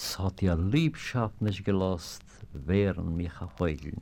Es hat ja Liebschaft nicht gelost, während mich heulen.